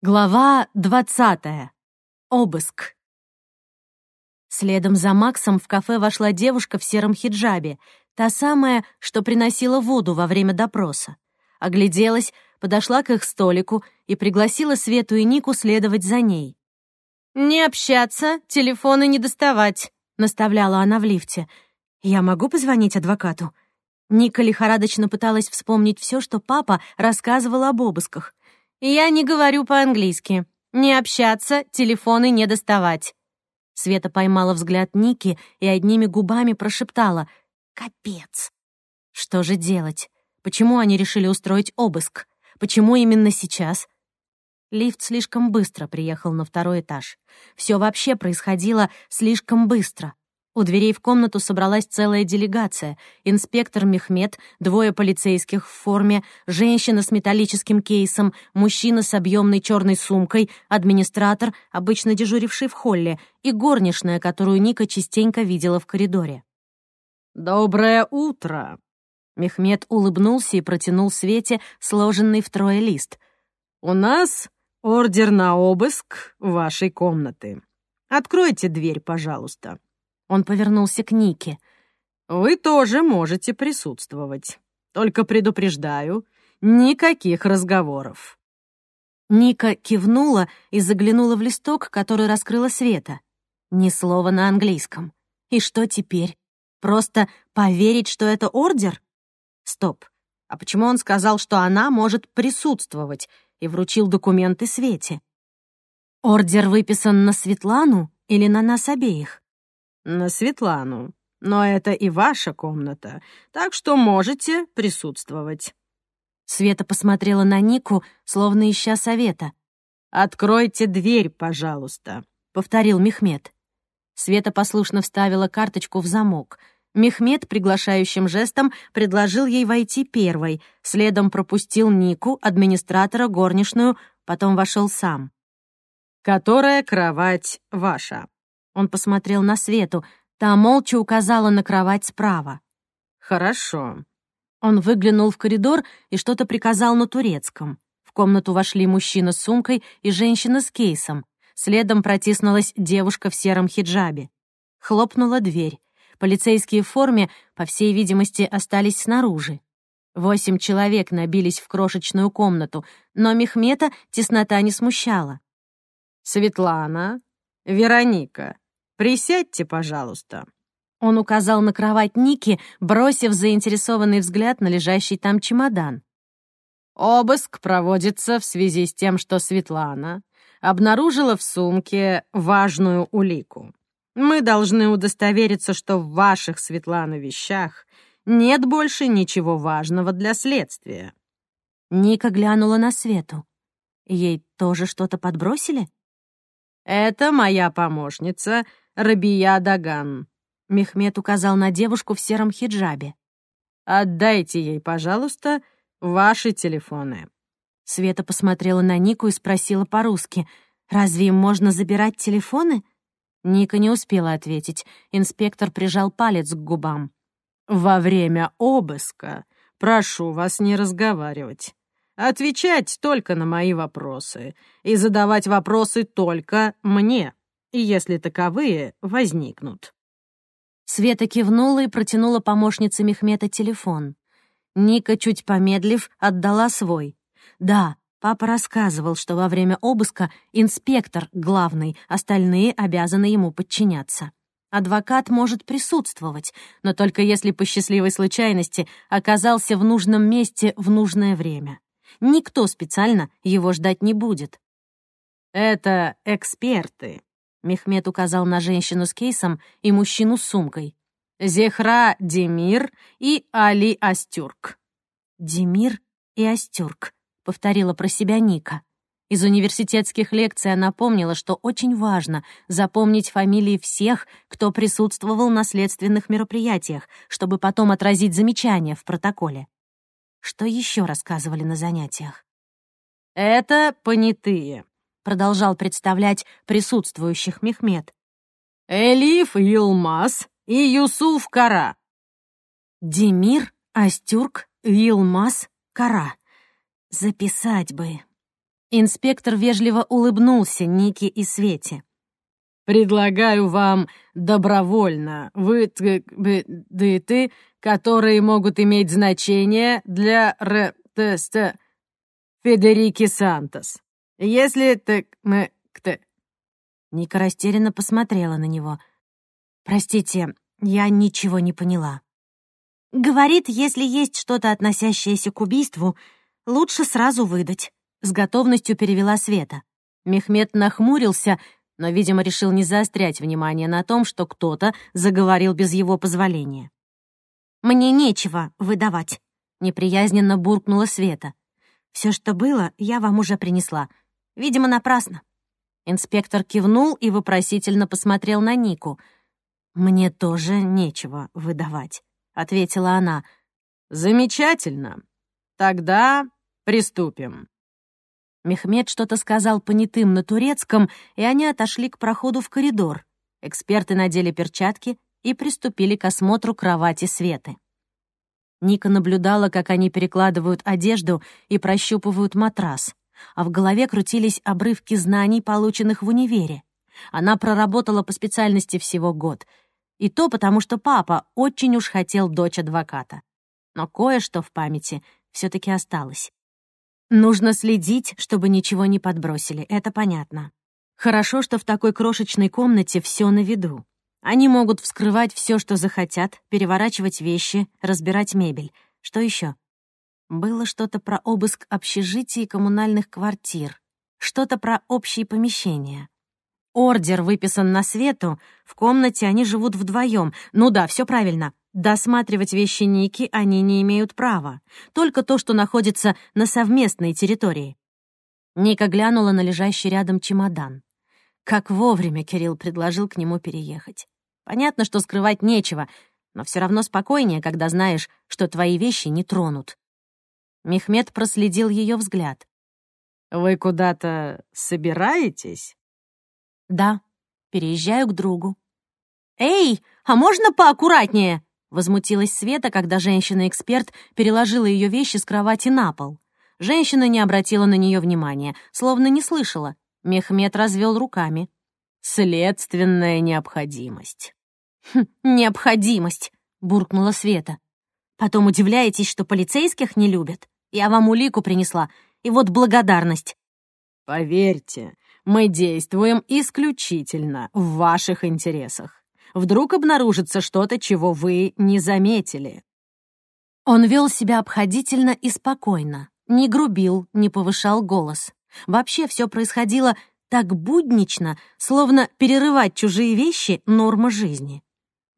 Глава двадцатая. Обыск. Следом за Максом в кафе вошла девушка в сером хиджабе, та самая, что приносила воду во время допроса. Огляделась, подошла к их столику и пригласила Свету и Нику следовать за ней. «Не общаться, телефоны не доставать», — наставляла она в лифте. «Я могу позвонить адвокату?» Ника лихорадочно пыталась вспомнить все, что папа рассказывал об обысках. «Я не говорю по-английски. Не общаться, телефоны не доставать». Света поймала взгляд Ники и одними губами прошептала «Капец!». Что же делать? Почему они решили устроить обыск? Почему именно сейчас? Лифт слишком быстро приехал на второй этаж. Все вообще происходило слишком быстро. У дверей в комнату собралась целая делегация. Инспектор Мехмед, двое полицейских в форме, женщина с металлическим кейсом, мужчина с объемной черной сумкой, администратор, обычно дежуривший в холле, и горничная, которую Ника частенько видела в коридоре. «Доброе утро!» Мехмед улыбнулся и протянул Свете сложенный втрое лист. «У нас ордер на обыск вашей комнаты. Откройте дверь, пожалуйста». Он повернулся к Нике. «Вы тоже можете присутствовать. Только предупреждаю, никаких разговоров». Ника кивнула и заглянула в листок, который раскрыла Света. Ни слова на английском. И что теперь? Просто поверить, что это ордер? Стоп. А почему он сказал, что она может присутствовать, и вручил документы Свете? Ордер выписан на Светлану или на нас обеих? На Светлану. Но это и ваша комната, так что можете присутствовать». Света посмотрела на Нику, словно ища совета. «Откройте дверь, пожалуйста», — повторил Мехмед. Света послушно вставила карточку в замок. Мехмед приглашающим жестом предложил ей войти первой, следом пропустил Нику, администратора, горничную, потом вошел сам. «Которая кровать ваша?» Он посмотрел на Свету. Та молча указала на кровать справа. «Хорошо». Он выглянул в коридор и что-то приказал на турецком. В комнату вошли мужчина с сумкой и женщина с кейсом. Следом протиснулась девушка в сером хиджабе. Хлопнула дверь. Полицейские в форме, по всей видимости, остались снаружи. Восемь человек набились в крошечную комнату, но Мехмета теснота не смущала. «Светлана, Вероника, «Присядьте, пожалуйста». Он указал на кровать Ники, бросив заинтересованный взгляд на лежащий там чемодан. Обыск проводится в связи с тем, что Светлана обнаружила в сумке важную улику. Мы должны удостовериться, что в ваших, Светлана, вещах нет больше ничего важного для следствия. Ника глянула на Свету. Ей тоже что-то подбросили? Это моя помощница Рабия Даган». Мехмед указал на девушку в сером хиджабе. «Отдайте ей, пожалуйста, ваши телефоны». Света посмотрела на Нику и спросила по-русски, «Разве им можно забирать телефоны?» Ника не успела ответить. Инспектор прижал палец к губам. «Во время обыска прошу вас не разговаривать. Отвечать только на мои вопросы и задавать вопросы только мне если таковые возникнут. Света кивнула и протянула помощнице Мехмета телефон. Ника, чуть помедлив, отдала свой. Да, папа рассказывал, что во время обыска инспектор главный, остальные обязаны ему подчиняться. Адвокат может присутствовать, но только если по счастливой случайности оказался в нужном месте в нужное время. Никто специально его ждать не будет. «Это эксперты», Мехмед указал на женщину с кейсом и мужчину с сумкой. «Зехра Демир и Али Астюрк». «Демир и Астюрк», — повторила про себя Ника. Из университетских лекций она помнила, что очень важно запомнить фамилии всех, кто присутствовал на следственных мероприятиях, чтобы потом отразить замечания в протоколе. Что еще рассказывали на занятиях? «Это понятые», продолжал представлять присутствующих Мехмед. «Элиф Йилмаз и Юсуф Кара». «Демир, Астюрк, Йилмаз, Кара. Записать бы». Инспектор вежливо улыбнулся Нике и Свете. «Предлагаю вам добровольно вы т ды ты, которые могут иметь значение для р теста Федерики Сантос. Если ты мы кто...» Ника растерянно посмотрела на него. «Простите, я ничего не поняла». «Говорит, если есть что-то, относящееся к убийству, лучше сразу выдать», — с готовностью перевела Света. Мехмед нахмурился, но, видимо, решил не заострять внимание на том, что кто-то заговорил без его позволения. «Мне нечего выдавать», — неприязненно буркнула Света. Все, что было, я вам уже принесла. Видимо, напрасно». Инспектор кивнул и вопросительно посмотрел на Нику. «Мне тоже нечего выдавать», — ответила она. «Замечательно. Тогда приступим». Мехмед что-то сказал понятым на турецком, и они отошли к проходу в коридор. Эксперты надели перчатки и приступили к осмотру кровати Светы. Ника наблюдала, как они перекладывают одежду и прощупывают матрас, а в голове крутились обрывки знаний, полученных в универе. Она проработала по специальности всего год. И то потому, что папа очень уж хотел дочь адвоката. Но кое-что в памяти все таки осталось. Нужно следить, чтобы ничего не подбросили, это понятно. Хорошо, что в такой крошечной комнате все на виду. Они могут вскрывать все, что захотят, переворачивать вещи, разбирать мебель. Что еще? Было что-то про обыск общежитий и коммунальных квартир. Что-то про общие помещения. Ордер выписан на свету, в комнате они живут вдвоем. Ну да, все правильно. Досматривать вещи Ники они не имеют права. Только то, что находится на совместной территории. Ника глянула на лежащий рядом чемодан. Как вовремя Кирилл предложил к нему переехать. Понятно, что скрывать нечего, но все равно спокойнее, когда знаешь, что твои вещи не тронут. Мехмед проследил ее взгляд. «Вы куда-то собираетесь?» «Да, переезжаю к другу». «Эй, а можно поаккуратнее?» — возмутилась Света, когда женщина-эксперт переложила ее вещи с кровати на пол. Женщина не обратила на нее внимания, словно не слышала, Мехмед развел руками. «Следственная необходимость». «Хм, «Необходимость», — буркнула Света. «Потом удивляетесь, что полицейских не любят? Я вам улику принесла, и вот благодарность». «Поверьте, мы действуем исключительно в ваших интересах. Вдруг обнаружится что-то, чего вы не заметили». Он вел себя обходительно и спокойно, не грубил, не повышал голос. Вообще все происходило так буднично, словно перерывать чужие вещи — норма жизни.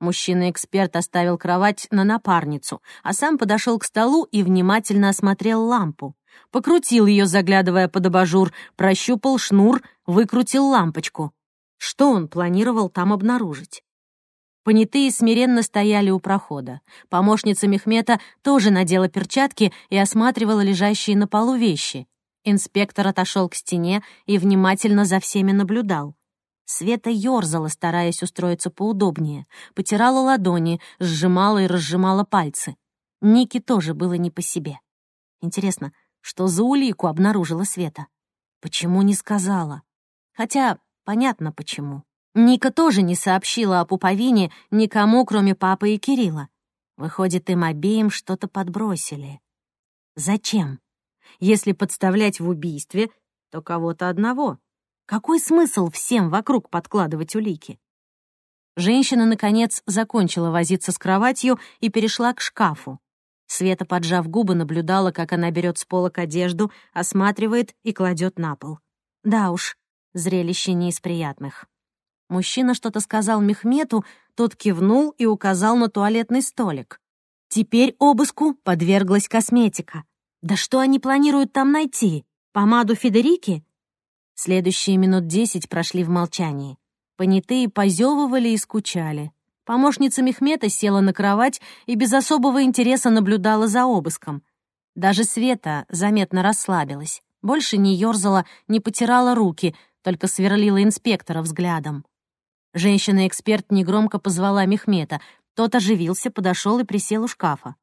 Мужчина-эксперт оставил кровать на напарницу, а сам подошел к столу и внимательно осмотрел лампу. Покрутил ее, заглядывая под абажур, прощупал шнур, выкрутил лампочку. Что он планировал там обнаружить? Понятые смиренно стояли у прохода. Помощница Мехмета тоже надела перчатки и осматривала лежащие на полу вещи. Инспектор отошел к стене и внимательно за всеми наблюдал. Света ёрзала, стараясь устроиться поудобнее, потирала ладони, сжимала и разжимала пальцы. Нике тоже было не по себе. Интересно, что за улику обнаружила Света? Почему не сказала? Хотя понятно почему. Ника тоже не сообщила о пуповине никому, кроме папы и Кирилла. Выходит, им обеим что-то подбросили. Зачем? Если подставлять в убийстве, то кого-то одного. Какой смысл всем вокруг подкладывать улики? Женщина, наконец, закончила возиться с кроватью и перешла к шкафу. Света, поджав губы, наблюдала, как она берет с полок одежду, осматривает и кладет на пол. Да уж, зрелище не из приятных. Мужчина что-то сказал Мехмету, тот кивнул и указал на туалетный столик. Теперь обыску подверглась косметика. Да что они планируют там найти? Помаду Федерики? Следующие минут десять прошли в молчании. Понятые позевывали и скучали. Помощница Мехмета села на кровать и без особого интереса наблюдала за обыском. Даже Света заметно расслабилась. Больше не ёрзала, не потирала руки, только сверлила инспектора взглядом. Женщина-эксперт негромко позвала Мехмета. Тот оживился, подошел и присел у шкафа.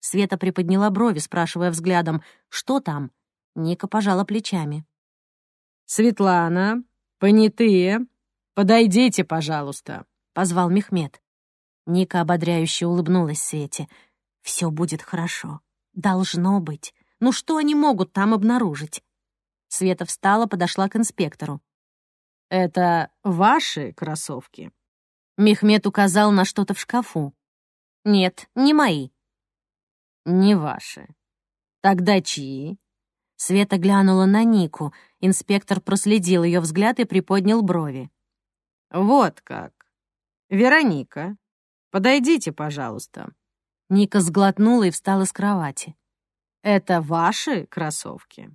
Света приподняла брови, спрашивая взглядом, что там. Ника пожала плечами. «Светлана, понятые, подойдите, пожалуйста», — позвал Мехмед. Ника ободряюще улыбнулась Свете. «Все будет хорошо. Должно быть. Ну что они могут там обнаружить?» Света встала, подошла к инспектору. «Это ваши кроссовки?» Мехмед указал на что-то в шкафу. «Нет, не мои». «Не ваши. Тогда чьи?» Света глянула на Нику. Инспектор проследил ее взгляд и приподнял брови. «Вот как. Вероника, подойдите, пожалуйста». Ника сглотнула и встала с кровати. «Это ваши кроссовки?»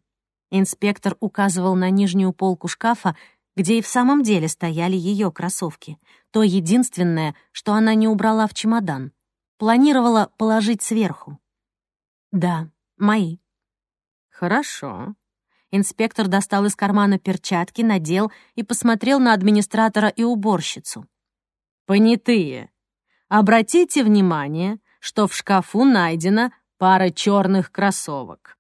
Инспектор указывал на нижнюю полку шкафа, где и в самом деле стояли ее кроссовки. То единственное, что она не убрала в чемодан. Планировала положить сверху. «Да, мои». «Хорошо». Инспектор достал из кармана перчатки, надел и посмотрел на администратора и уборщицу. «Понятые, обратите внимание, что в шкафу найдена пара черных кроссовок».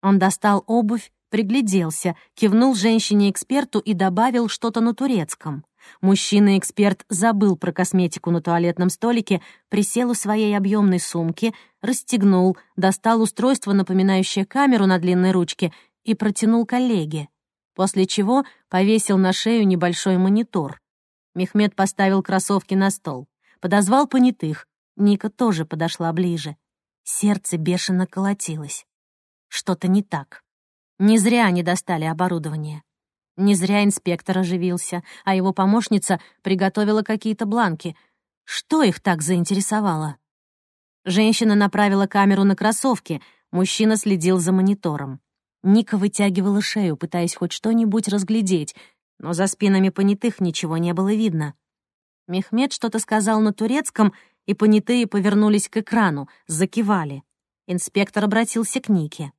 Он достал обувь, пригляделся, кивнул женщине-эксперту и добавил что-то на турецком. Мужчина-эксперт забыл про косметику на туалетном столике, присел у своей объемной сумки, расстегнул, достал устройство, напоминающее камеру на длинной ручке, и протянул коллеге, после чего повесил на шею небольшой монитор. Мехмед поставил кроссовки на стол, подозвал понятых. Ника тоже подошла ближе. Сердце бешено колотилось. Что-то не так. Не зря они достали оборудование. Не зря инспектор оживился, а его помощница приготовила какие-то бланки. Что их так заинтересовало? Женщина направила камеру на кроссовки, мужчина следил за монитором. Ника вытягивала шею, пытаясь хоть что-нибудь разглядеть, но за спинами понятых ничего не было видно. Мехмед что-то сказал на турецком, и понятые повернулись к экрану, закивали. Инспектор обратился к Нике.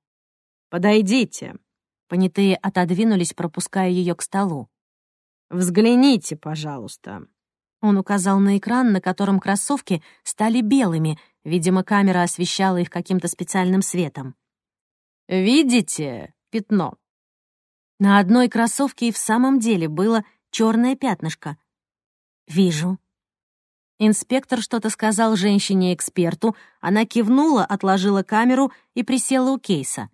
«Подойдите», Понятые отодвинулись, пропуская ее к столу. «Взгляните, пожалуйста». Он указал на экран, на котором кроссовки стали белыми, видимо, камера освещала их каким-то специальным светом. «Видите пятно?» На одной кроссовке и в самом деле было черное пятнышко. «Вижу». Инспектор что-то сказал женщине-эксперту, она кивнула, отложила камеру и присела у кейса.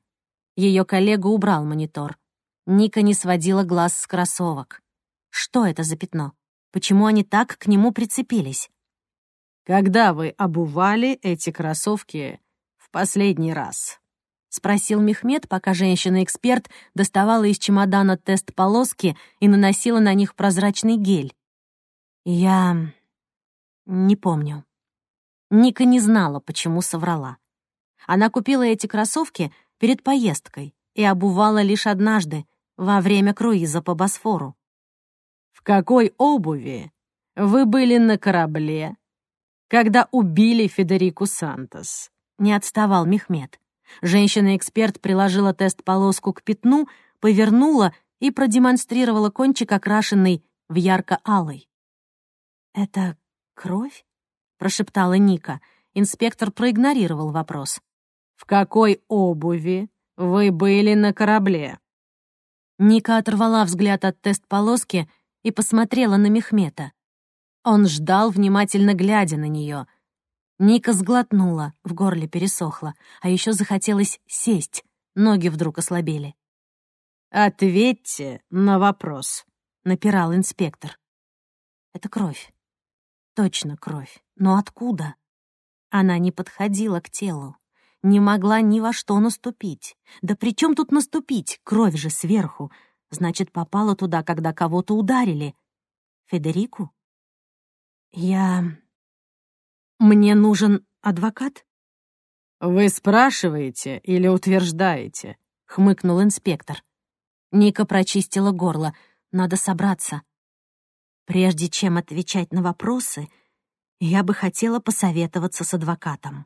Ее коллега убрал монитор. Ника не сводила глаз с кроссовок. Что это за пятно? Почему они так к нему прицепились? «Когда вы обували эти кроссовки в последний раз?» — спросил Мехмед, пока женщина-эксперт доставала из чемодана тест-полоски и наносила на них прозрачный гель. «Я... не помню». Ника не знала, почему соврала. Она купила эти кроссовки перед поездкой и обувала лишь однажды, во время круиза по Босфору. «В какой обуви вы были на корабле, когда убили Федерику Сантос?» — не отставал Мехмед. Женщина-эксперт приложила тест-полоску к пятну, повернула и продемонстрировала кончик, окрашенный в ярко-алый. «Это кровь?» — прошептала Ника. Инспектор проигнорировал вопрос. В какой обуви вы были на корабле?» Ника оторвала взгляд от тест-полоски и посмотрела на Мехмета. Он ждал, внимательно глядя на нее. Ника сглотнула, в горле пересохло, а еще захотелось сесть, ноги вдруг ослабели. «Ответьте на вопрос», — напирал инспектор. «Это кровь. Точно кровь. Но откуда?» Она не подходила к телу не могла ни во что наступить. Да при чем тут наступить? Кровь же сверху. Значит, попала туда, когда кого-то ударили. Федерику? Я... Мне нужен адвокат? «Вы спрашиваете или утверждаете?» — хмыкнул инспектор. Ника прочистила горло. Надо собраться. Прежде чем отвечать на вопросы, я бы хотела посоветоваться с адвокатом.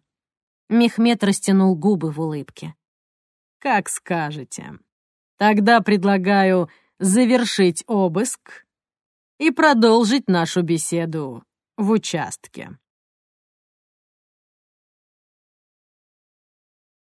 Мехмед растянул губы в улыбке. «Как скажете. Тогда предлагаю завершить обыск и продолжить нашу беседу в участке».